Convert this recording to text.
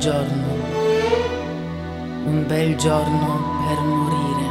giorno, un bel giorno per morire.